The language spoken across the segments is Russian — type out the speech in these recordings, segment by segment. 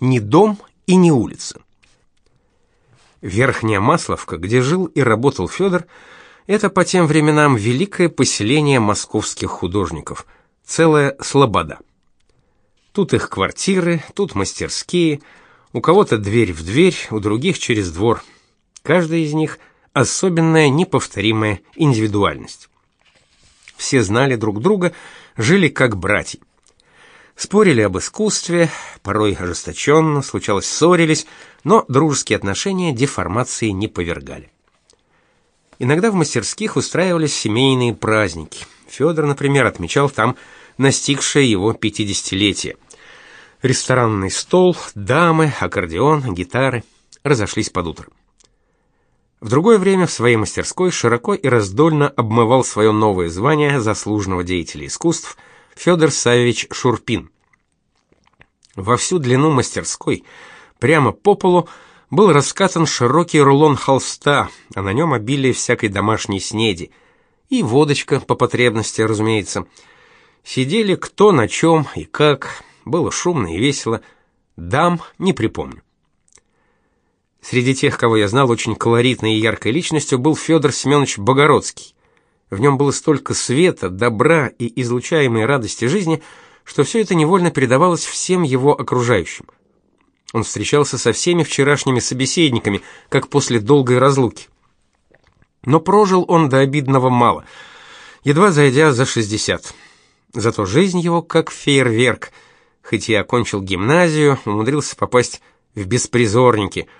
Ни дом и ни улица. Верхняя Масловка, где жил и работал Федор, это по тем временам великое поселение московских художников, целая слобода. Тут их квартиры, тут мастерские, у кого-то дверь в дверь, у других через двор. Каждая из них особенная, неповторимая индивидуальность. Все знали друг друга, жили как братья. Спорили об искусстве, порой ожесточенно, случалось ссорились, но дружеские отношения деформации не повергали. Иногда в мастерских устраивались семейные праздники. Федор, например, отмечал там настигшее его пятидесятилетие. Ресторанный стол, дамы, аккордеон, гитары разошлись под утро. В другое время в своей мастерской широко и раздольно обмывал свое новое звание заслуженного деятеля искусств Федор Савич Шурпин. Во всю длину мастерской, прямо по полу, был раскатан широкий рулон холста, а на нем обилие всякой домашней снеди. И водочка по потребности, разумеется. Сидели кто на чем и как, было шумно и весело. Дам не припомню. Среди тех, кого я знал очень колоритной и яркой личностью, был Федор Семенович Богородский. В нем было столько света, добра и излучаемой радости жизни, что все это невольно передавалось всем его окружающим. Он встречался со всеми вчерашними собеседниками, как после долгой разлуки. Но прожил он до обидного мало, едва зайдя за 60. Зато жизнь его как фейерверк. Хоть и окончил гимназию, умудрился попасть в беспризорники –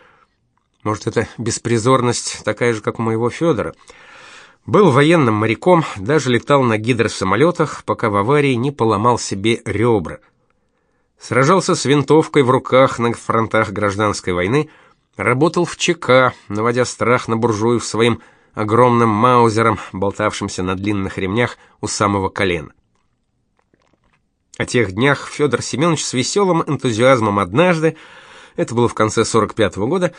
может, это беспризорность такая же, как у моего Федора. Был военным моряком, даже летал на гидросамолетах, пока в аварии не поломал себе ребра. Сражался с винтовкой в руках на фронтах гражданской войны, работал в ЧК, наводя страх на буржуев своим огромным маузером, болтавшимся на длинных ремнях у самого колена. О тех днях Федор Семенович с веселым энтузиазмом однажды, это было в конце 45 -го года,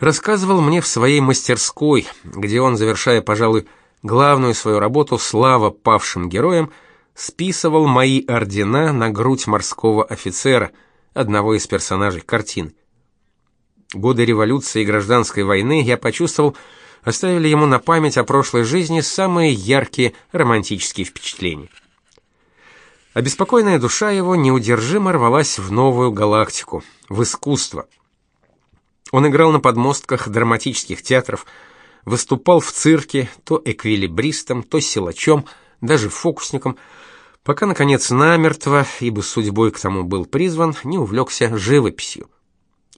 рассказывал мне в своей мастерской, где он, завершая, пожалуй, главную свою работу «Слава павшим героям», списывал мои ордена на грудь морского офицера, одного из персонажей картины. Годы революции и гражданской войны я почувствовал, оставили ему на память о прошлой жизни самые яркие романтические впечатления. Обеспокоенная душа его неудержимо рвалась в новую галактику, в искусство – он играл на подмостках драматических театров, выступал в цирке, то эквилибристом, то силачом, даже фокусником, пока наконец намертво, ибо судьбой к тому был призван, не увлекся живописью.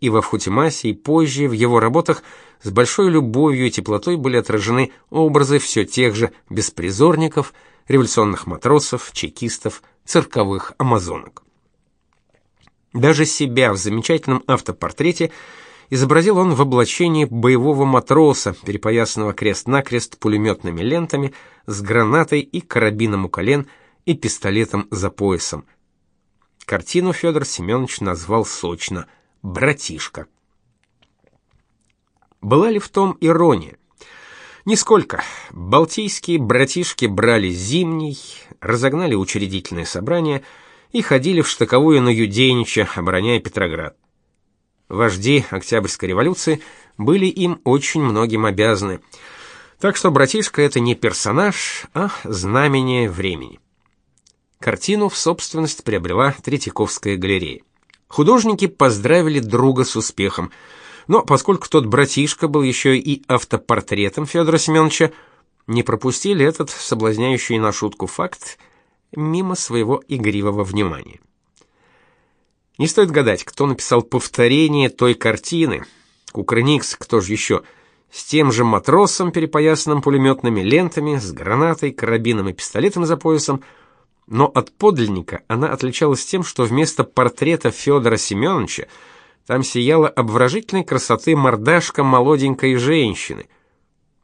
И во Вхутимасе, и позже в его работах с большой любовью и теплотой были отражены образы все тех же беспризорников, революционных матросов, чекистов, цирковых амазонок. Даже себя в замечательном автопортрете – изобразил он в облачении боевого матроса, перепоясанного крест-накрест пулеметными лентами, с гранатой и карабином у колен и пистолетом за поясом. Картину Федор Семенович назвал сочно «Братишка». Была ли в том ирония? Нисколько. Балтийские братишки брали зимний, разогнали учредительное собрание и ходили в штыковую на Юденича, обороняя Петроград. Вожди Октябрьской революции были им очень многим обязаны. Так что братишка это не персонаж, а знамение времени. Картину в собственность приобрела Третьяковская галерея. Художники поздравили друга с успехом, но поскольку тот братишка был еще и автопортретом Федора Семеновича, не пропустили этот соблазняющий на шутку факт мимо своего игривого внимания. Не стоит гадать, кто написал повторение той картины. Кукрыникс, кто же еще? С тем же матросом, перепоясанным пулеметными лентами, с гранатой, карабином и пистолетом за поясом, но от подлинника она отличалась тем, что вместо портрета Федора Семеновича там сияла обворожительной красоты мордашка молоденькой женщины.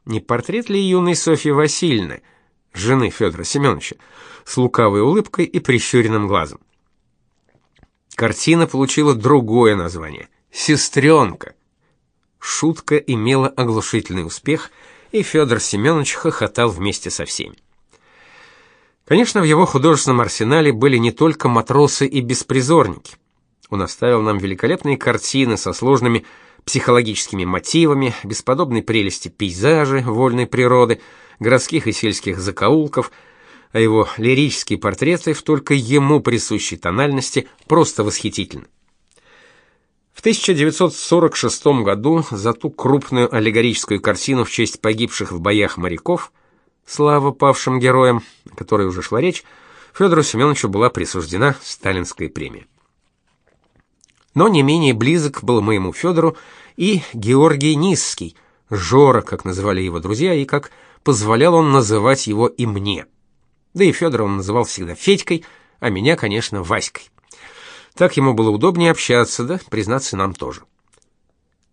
Не портрет ли юной Софьи Васильевны, жены Федора Семеновича, с лукавой улыбкой и прищуренным глазом? Картина получила другое название Сестренка». Шутка имела оглушительный успех, и Федор Семенович хохотал вместе со всеми. Конечно, в его художественном арсенале были не только матросы и беспризорники. Он оставил нам великолепные картины со сложными психологическими мотивами, бесподобной прелести пейзажи вольной природы, городских и сельских закоулков, а его лирические портреты в только ему присущей тональности просто восхитительны. В 1946 году за ту крупную аллегорическую картину в честь погибших в боях моряков «Слава павшим героям», о которой уже шла речь, Федору Семеновичу была присуждена сталинская премия. Но не менее близок был моему Федору и Георгий Низский, Жора, как называли его друзья, и как позволял он называть его и мне. Да и Федора он называл всегда Федькой, а меня, конечно, Васькой. Так ему было удобнее общаться, да, признаться нам тоже.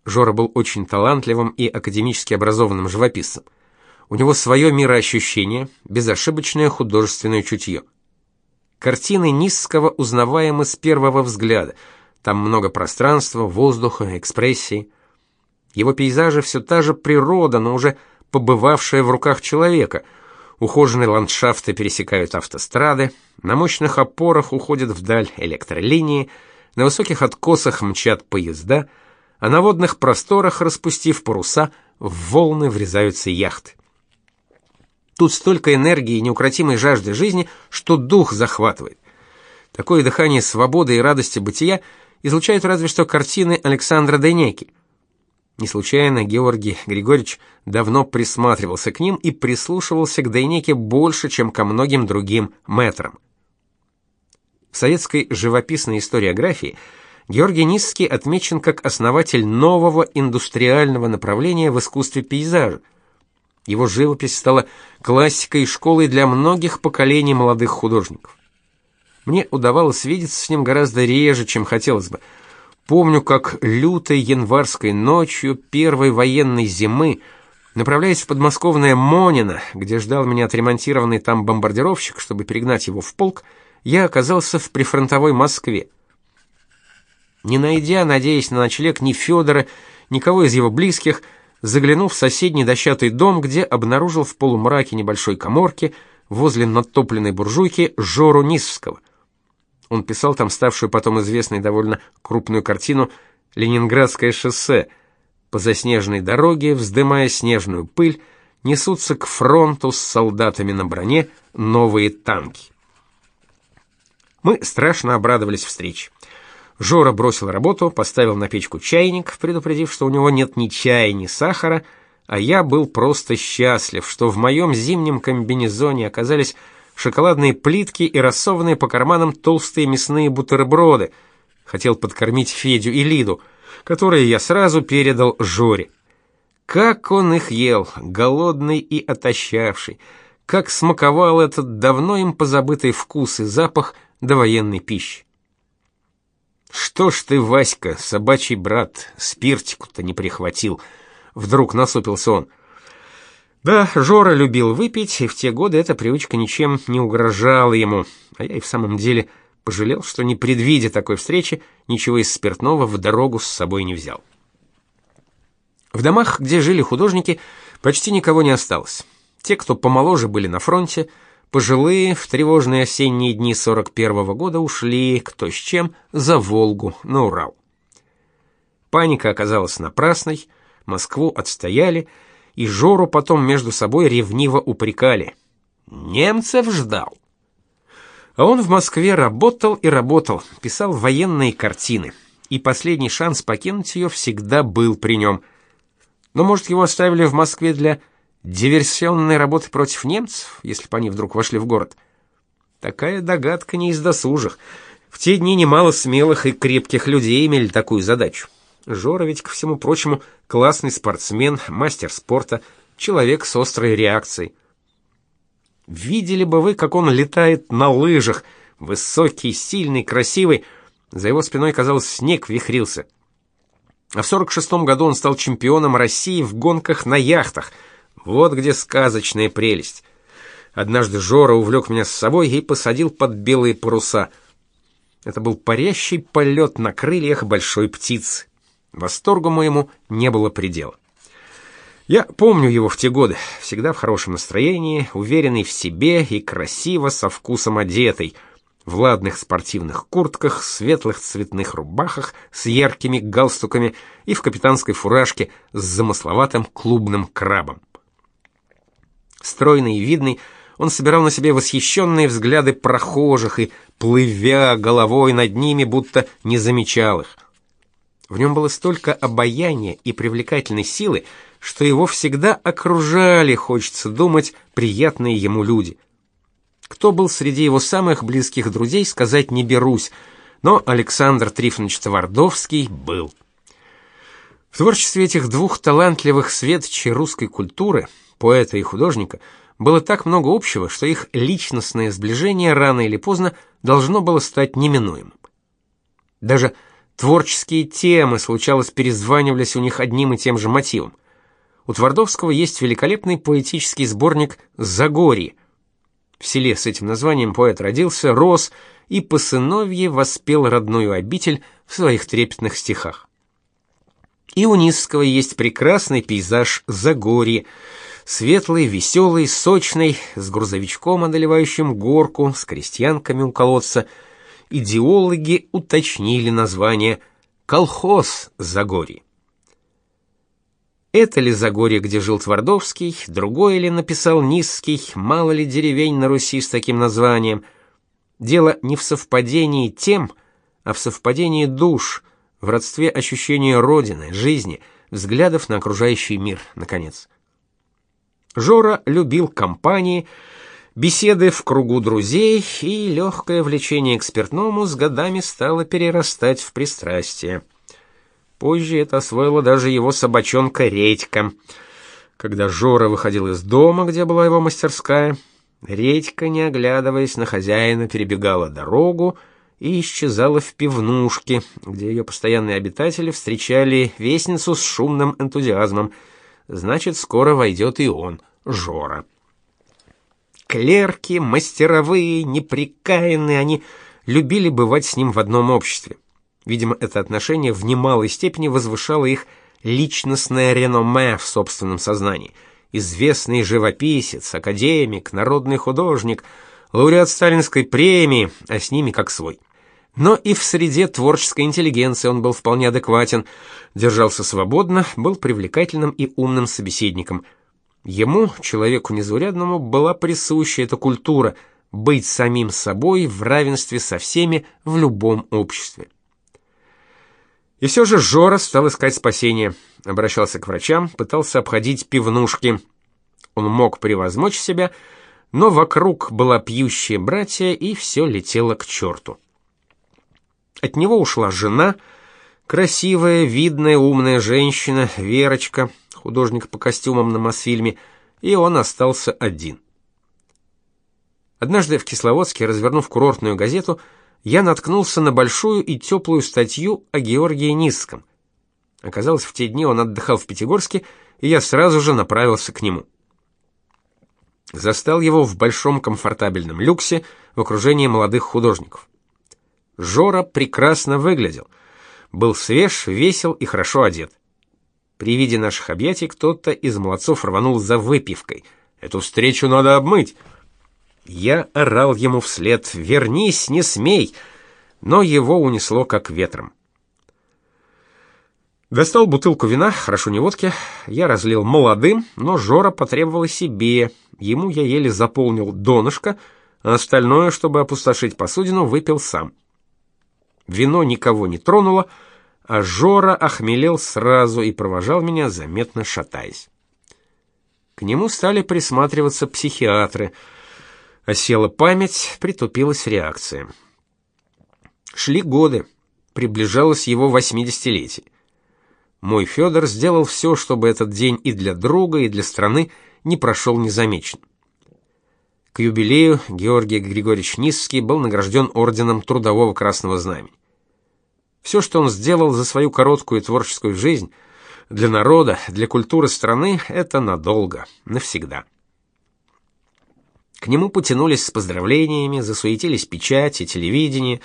Жора был очень талантливым и академически образованным живописцем. У него свое мироощущение, безошибочное художественное чутье. Картины Низского узнаваемы с первого взгляда – там много пространства, воздуха, экспрессии. Его пейзажи все та же природа, но уже побывавшая в руках человека. Ухоженные ландшафты пересекают автострады, на мощных опорах уходят вдаль электролинии, на высоких откосах мчат поезда, а на водных просторах, распустив паруса, в волны врезаются яхты. Тут столько энергии и неукротимой жажды жизни, что дух захватывает. Такое дыхание свободы и радости бытия излучают разве что картины Александра Денеки. Не случайно Георгий Григорьевич давно присматривался к ним и прислушивался к Дейнеке больше, чем ко многим другим мэтрам. В советской живописной историографии Георгий Низский отмечен как основатель нового индустриального направления в искусстве пейзажа. Его живопись стала классикой и школой для многих поколений молодых художников. Мне удавалось видеться с ним гораздо реже, чем хотелось бы. Помню, как лютой январской ночью первой военной зимы, направляясь в подмосковное Монино, где ждал меня отремонтированный там бомбардировщик, чтобы перегнать его в полк, я оказался в прифронтовой Москве. Не найдя, надеясь на ночлег ни Федора, никого из его близких, заглянул в соседний дощатый дом, где обнаружил в полумраке небольшой каморки возле надтопленной буржуйки Жору Низского. Он писал там ставшую потом известной довольно крупную картину «Ленинградское шоссе». По заснеженной дороге, вздымая снежную пыль, несутся к фронту с солдатами на броне новые танки. Мы страшно обрадовались встрече. Жора бросил работу, поставил на печку чайник, предупредив, что у него нет ни чая, ни сахара, а я был просто счастлив, что в моем зимнем комбинезоне оказались шоколадные плитки и рассованные по карманам толстые мясные бутерброды. Хотел подкормить Федю и Лиду, которые я сразу передал Жоре. Как он их ел, голодный и отощавший, как смаковал этот давно им позабытый вкус и запах довоенной пищи. Что ж ты, Васька, собачий брат, спиртику-то не прихватил? Вдруг насупился он. Да, Жора любил выпить, и в те годы эта привычка ничем не угрожала ему. А я и в самом деле пожалел, что не предвидя такой встречи, ничего из спиртного в дорогу с собой не взял. В домах, где жили художники, почти никого не осталось. Те, кто помоложе были на фронте, пожилые в тревожные осенние дни 41 -го года ушли, кто с чем, за Волгу, на Урал. Паника оказалась напрасной, Москву отстояли, и Жору потом между собой ревниво упрекали. Немцев ждал. А он в Москве работал и работал, писал военные картины, и последний шанс покинуть ее всегда был при нем. Но, может, его оставили в Москве для диверсионной работы против немцев, если бы они вдруг вошли в город? Такая догадка не из досужих. В те дни немало смелых и крепких людей имели такую задачу. Жора ведь, ко всему прочему, классный спортсмен, мастер спорта, человек с острой реакцией. Видели бы вы, как он летает на лыжах, высокий, сильный, красивый. За его спиной, казалось, снег вихрился. А в 46-м году он стал чемпионом России в гонках на яхтах. Вот где сказочная прелесть. Однажды Жора увлек меня с собой и посадил под белые паруса. Это был парящий полет на крыльях большой птицы. Восторгу моему не было предела. Я помню его в те годы, всегда в хорошем настроении, уверенный в себе и красиво со вкусом одетый, в ладных спортивных куртках, светлых цветных рубахах с яркими галстуками и в капитанской фуражке с замысловатым клубным крабом. Стройный и видный, он собирал на себе восхищенные взгляды прохожих и, плывя головой над ними, будто не замечал их. В нем было столько обаяния и привлекательной силы, что его всегда окружали, хочется думать, приятные ему люди. Кто был среди его самых близких друзей, сказать не берусь, но Александр Трифонович Твардовский был. В творчестве этих двух талантливых светочей русской культуры, поэта и художника, было так много общего, что их личностное сближение рано или поздно должно было стать неминуемым. Даже Творческие темы, случалось, перезванивались у них одним и тем же мотивом. У Твардовского есть великолепный поэтический сборник «Загорье». В селе с этим названием поэт родился, рос и по сыновье воспел родную обитель в своих трепетных стихах. И у Низского есть прекрасный пейзаж Загорье, светлый, веселый, сочный, с грузовичком, одолевающим горку, с крестьянками у колодца – идеологи уточнили название «Колхоз Загорье». Это ли Загорье, где жил Твардовский, другое ли написал Низкий, мало ли деревень на Руси с таким названием. Дело не в совпадении тем, а в совпадении душ, в родстве ощущения родины, жизни, взглядов на окружающий мир, наконец. Жора любил компании, Беседы в кругу друзей и легкое влечение к спиртному с годами стало перерастать в пристрастие. Позже это освоила даже его собачонка Редька. Когда Жора выходил из дома, где была его мастерская, Редька, не оглядываясь на хозяина, перебегала дорогу и исчезала в пивнушке, где ее постоянные обитатели встречали вестницу с шумным энтузиазмом. Значит, скоро войдет и он, Жора. Клерки, мастеровые, неприкаянные, они любили бывать с ним в одном обществе. Видимо, это отношение в немалой степени возвышало их личностное реноме в собственном сознании. Известный живописец, академик, народный художник, лауреат сталинской премии, а с ними как свой. Но и в среде творческой интеллигенции он был вполне адекватен, держался свободно, был привлекательным и умным собеседником – Ему, человеку незаурядному, была присуща эта культура быть самим собой в равенстве со всеми в любом обществе. И все же Жора стал искать спасения, обращался к врачам, пытался обходить пивнушки. Он мог превозмочь себя, но вокруг была пьющая братья, и все летело к черту. От него ушла жена, красивая, видная, умная женщина, Верочка, художник по костюмам на Мосфильме, и он остался один. Однажды в Кисловодске, развернув курортную газету, я наткнулся на большую и теплую статью о Георгии Низском. Оказалось, в те дни он отдыхал в Пятигорске, и я сразу же направился к нему. Застал его в большом комфортабельном люксе в окружении молодых художников. Жора прекрасно выглядел, был свеж, весел и хорошо одет. При виде наших объятий кто-то из молодцов рванул за выпивкой. Эту встречу надо обмыть. Я орал ему вслед: "Вернись, не смей!" Но его унесло как ветром. Достал бутылку вина, хорошо не водки. Я разлил молодым, но Жора потребовал себе. Ему я еле заполнил донышко, а остальное, чтобы опустошить посудину, выпил сам. Вино никого не тронуло, а Жора охмелел сразу и провожал меня, заметно шатаясь. К нему стали присматриваться психиатры. Осела память, притупилась реакция. Шли годы, приближалось его восьмидесятилетие. Мой Федор сделал все, чтобы этот день и для друга, и для страны не прошел незамеченным. К юбилею Георгий Григорьевич Низский был награжден орденом Трудового Красного Знамени. Все, что он сделал за свою короткую творческую жизнь, для народа, для культуры страны, это надолго, навсегда. К нему потянулись с поздравлениями, засуетились печать и телевидение.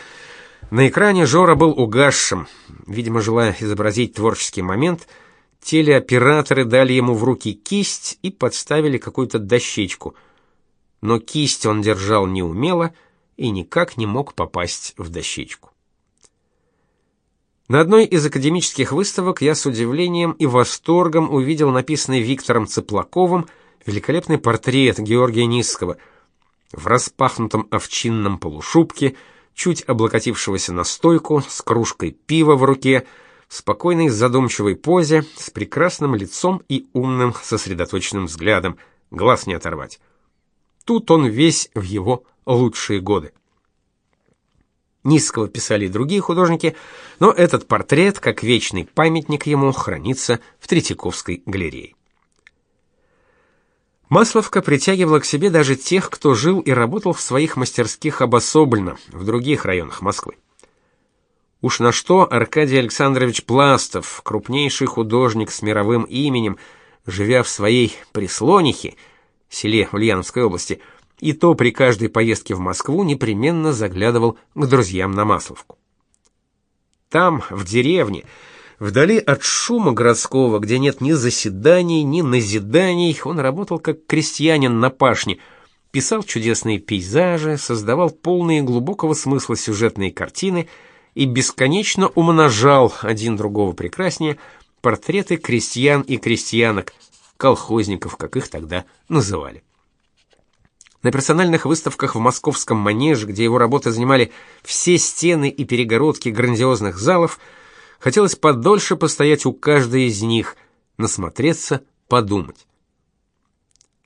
На экране Жора был угасшим. Видимо, желая изобразить творческий момент, телеоператоры дали ему в руки кисть и подставили какую-то дощечку. Но кисть он держал неумело и никак не мог попасть в дощечку. На одной из академических выставок я с удивлением и восторгом увидел написанный Виктором Цыплаковым великолепный портрет Георгия Низского в распахнутом овчинном полушубке, чуть облокотившегося на стойку, с кружкой пива в руке, в спокойной задумчивой позе, с прекрасным лицом и умным сосредоточенным взглядом, глаз не оторвать. Тут он весь в его лучшие годы. Низкого писали и другие художники, но этот портрет, как вечный памятник ему, хранится в Третьяковской галерее. Масловка притягивала к себе даже тех, кто жил и работал в своих мастерских обособленно, в других районах Москвы. Уж на что Аркадий Александрович Пластов, крупнейший художник с мировым именем, живя в своей Прислонихе, селе Ульяновской области, и то при каждой поездке в Москву непременно заглядывал к друзьям на Масловку. Там, в деревне, вдали от шума городского, где нет ни заседаний, ни назиданий, он работал как крестьянин на пашне, писал чудесные пейзажи, создавал полные глубокого смысла сюжетные картины и бесконечно умножал один другого прекраснее портреты крестьян и крестьянок, колхозников, как их тогда называли. На персональных выставках в московском манеже, где его работы занимали все стены и перегородки грандиозных залов, хотелось подольше постоять у каждой из них, насмотреться, подумать.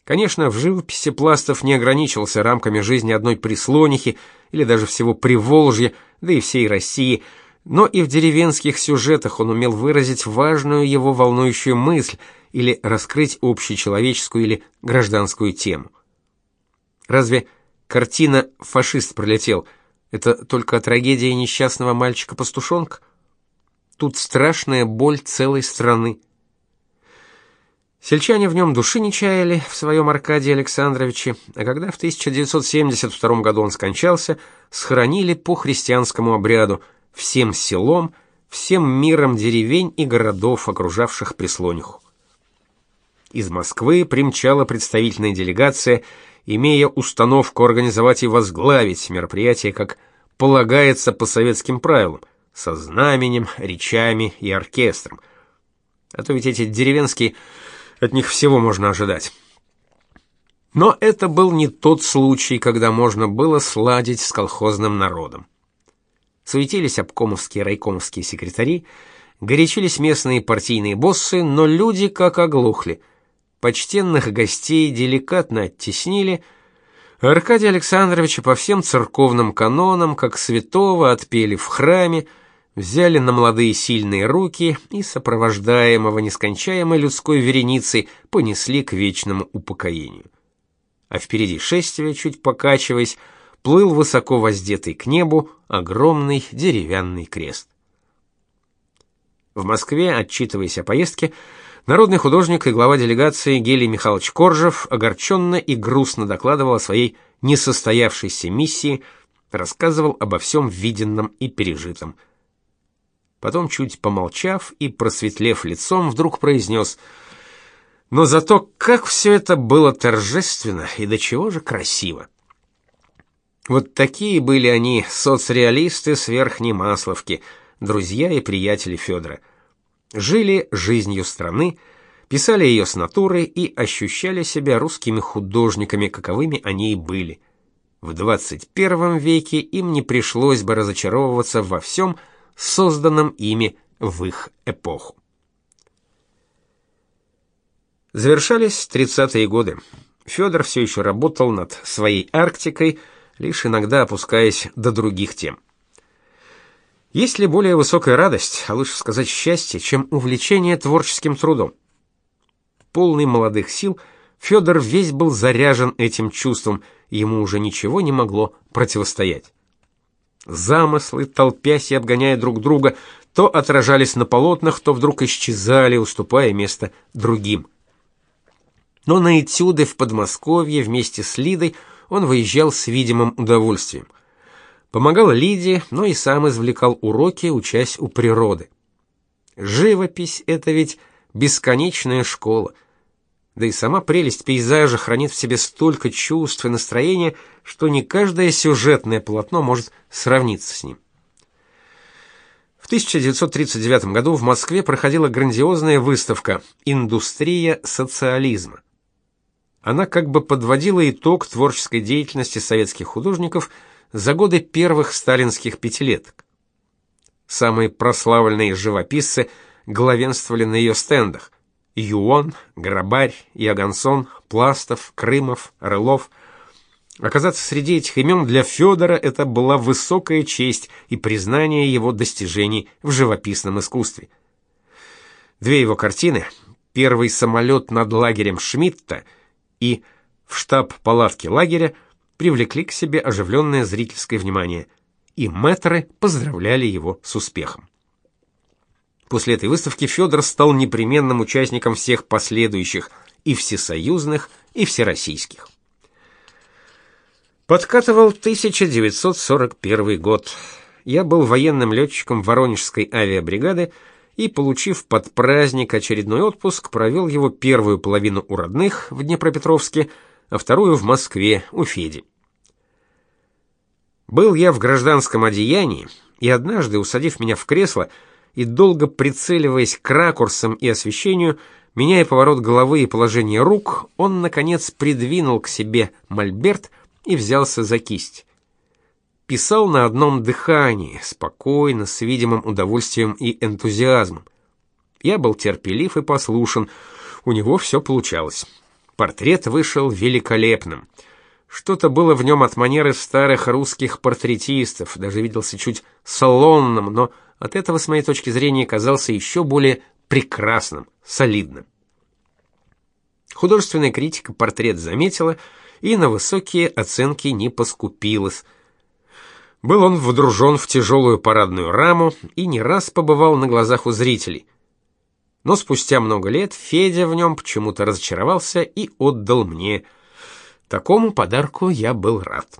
Конечно, в живописи Пластов не ограничивался рамками жизни одной Прислонихи или даже всего Приволжья, да и всей России, но и в деревенских сюжетах он умел выразить важную его волнующую мысль или раскрыть общечеловеческую или гражданскую тему. Разве картина «Фашист пролетел» — это только о трагедии несчастного мальчика-пастушонка? Тут страшная боль целой страны. Сельчане в нем души не чаяли в своем Аркадии Александровиче, а когда в 1972 году он скончался, схоронили по христианскому обряду всем селом, всем миром деревень и городов, окружавших Прислониху. Из Москвы примчала представительная делегация – имея установку организовать и возглавить мероприятие, как полагается по советским правилам, со знаменем, речами и оркестром. А то ведь эти деревенские, от них всего можно ожидать. Но это был не тот случай, когда можно было сладить с колхозным народом. Суетились обкомовские райкомовские секретари, горячились местные партийные боссы, но люди как оглохли – почтенных гостей деликатно оттеснили, Аркадия Александровича по всем церковным канонам, как святого, отпели в храме, взяли на молодые сильные руки и, сопровождаемого нескончаемой людской вереницей, понесли к вечному упокоению. А впереди шествия, чуть покачиваясь, плыл высоко воздетый к небу огромный деревянный крест. В Москве, отчитываясь о поездке, Народный художник и глава делегации Гелий Михайлович Коржев огорченно и грустно докладывал о своей несостоявшейся миссии, рассказывал обо всем виденном и пережитом. Потом, чуть помолчав и просветлев лицом, вдруг произнес «Но зато как все это было торжественно и до чего же красиво!» Вот такие были они, соцреалисты с Верхней Масловки, друзья и приятели Федора жили жизнью страны, писали ее с натуры и ощущали себя русскими художниками, каковыми они и были. В 21 веке им не пришлось бы разочаровываться во всем, созданном ими в их эпоху. Завершались 30-е годы. Федор все еще работал над своей Арктикой, лишь иногда опускаясь до других тем. Есть ли более высокая радость, а лучше сказать счастье, чем увлечение творческим трудом? Полный молодых сил, Федор весь был заряжен этим чувством, ему уже ничего не могло противостоять. Замыслы, толпясь и обгоняя друг друга, то отражались на полотнах, то вдруг исчезали, уступая место другим. Но на этюды в Подмосковье вместе с Лидой он выезжал с видимым удовольствием. Помогал Лиде, но и сам извлекал уроки, учась у природы. Живопись это ведь бесконечная школа. Да и сама прелесть пейзажа хранит в себе столько чувств и настроения, что не каждое сюжетное полотно может сравниться с ним. В 1939 году в Москве проходила грандиозная выставка «Индустрия социализма». Она как бы подводила итог творческой деятельности советских художников за годы первых сталинских пятилеток. Самые прославленные живописцы главенствовали на ее стендах. Юон, Грабарь, Ягансон, Пластов, Крымов, Рылов. Оказаться среди этих имен для Федора это была высокая честь и признание его достижений в живописном искусстве. Две его картины «Первый самолет над лагерем Шмидта» и «В штаб палатки лагеря» привлекли к себе оживленное зрительское внимание, и мэтры поздравляли его с успехом. После этой выставки Федор стал непременным участником всех последующих и всесоюзных, и всероссийских. Подкатывал 1941 год. Я был военным летчиком Воронежской авиабригады и, получив под праздник очередной отпуск, провел его первую половину у родных в Днепропетровске, а вторую в Москве у Феди. Был я в гражданском одеянии, и однажды, усадив меня в кресло, и долго прицеливаясь к ракурсам и освещению, меняя поворот головы и положение рук, он наконец придвинул к себе мольберт и взялся за кисть. Писал на одном дыхании, спокойно, с видимым удовольствием и энтузиазмом. Я был терпелив и послушен, у него все получалось. Портрет вышел великолепным. Что-то было в нем от манеры старых русских портретистов, даже виделся чуть салонным, но от этого, с моей точки зрения, казался еще более прекрасным, солидным. Художественная критика портрет заметила и на высокие оценки не поскупилась. Был он вдружен в тяжелую парадную раму и не раз побывал на глазах у зрителей. Но спустя много лет Федя в нем почему-то разочаровался и отдал мне. Такому подарку я был рад.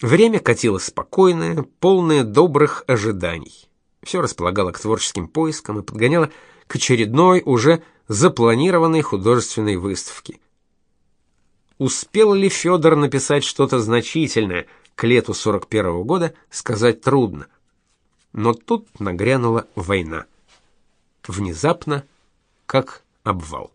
Время катилось спокойное, полное добрых ожиданий. Все располагало к творческим поискам и подгоняло к очередной, уже запланированной художественной выставке. Успел ли Федор написать что-то значительное к лету 41 -го года, сказать трудно. Но тут нагрянула война. Внезапно, как обвал.